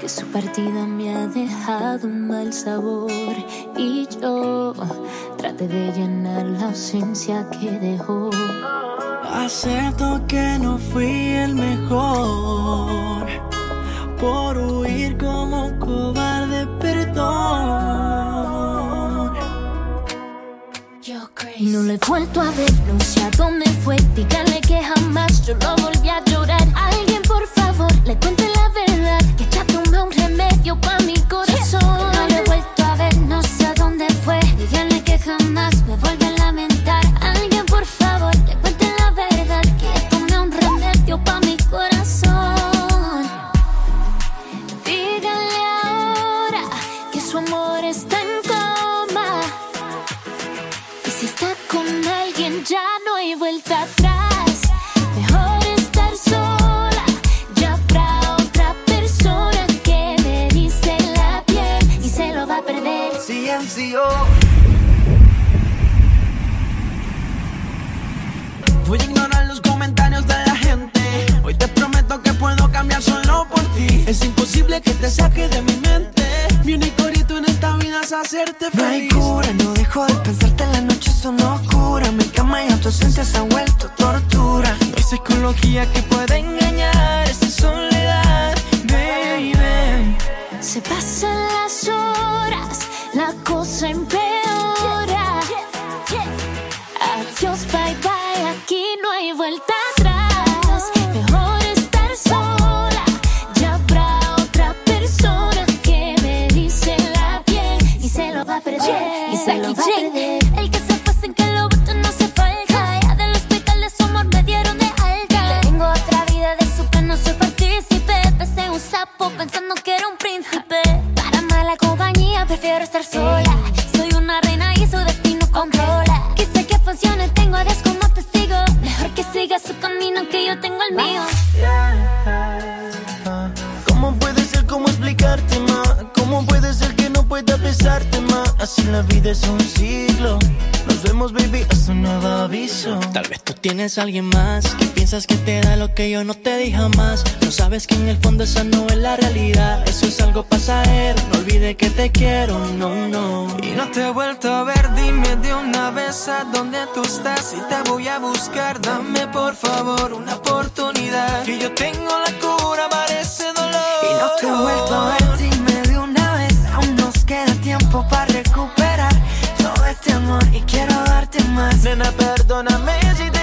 Que su partida me ha dejado un mal sabor y yo traté de llenar la ausencia que dejó. Acepto que no fui el mejor No le he vuelto a ver, no sé a dónde fue. Díganle que jamás yo lo volví a llorar. Alguien, por favor, le cuente la verdad. Que ya tomé un remedio para mi corazón. No lo he vuelto a ver, no sé a dónde fue. Díganle que jamás me vuelve a si está con alguien ya no hay vuelta atrás. Mejor estar sola. Ya habrá otra persona que me dice la piel y se lo va a perder. CNCO. Voy a ignorar los comentarios de la gente. Hoy te prometo que puedo cambiar solo por ti. Es imposible que te saque de mi mente. Mi único rito en esta vida es hacerte feliz. No hay cura, no ausencia se ha vuelto tortura. No hay psicología que pueda engañar esta soledad, baby. Se pasan las horas, la cosa empeora. Adiós, bye bye, aquí no hay vuelta atrás. Mejor estar sola, ya habrá otra persona que me dice la piel y se lo va a perder. Y se lo va a perder. Tengo el mío. ¿Cómo puede ser, cómo explicarte más? ¿Cómo puede ser que no pueda besarte más? Así la vida es un ciclo. Vemos, baby, hasta un nuevo aviso. Tal vez tú tienes a alguien más que piensas que te da lo que yo no te di jamás. No sabes que en el fondo esa no es la realidad. Eso es algo pasajero. No olvides que te quiero, no, no. Y no te he vuelto a ver, dime de una vez a dónde tú estás y te voy a buscar. Dame por favor una oportunidad. Que yo tengo la cura para Nena, perdóname si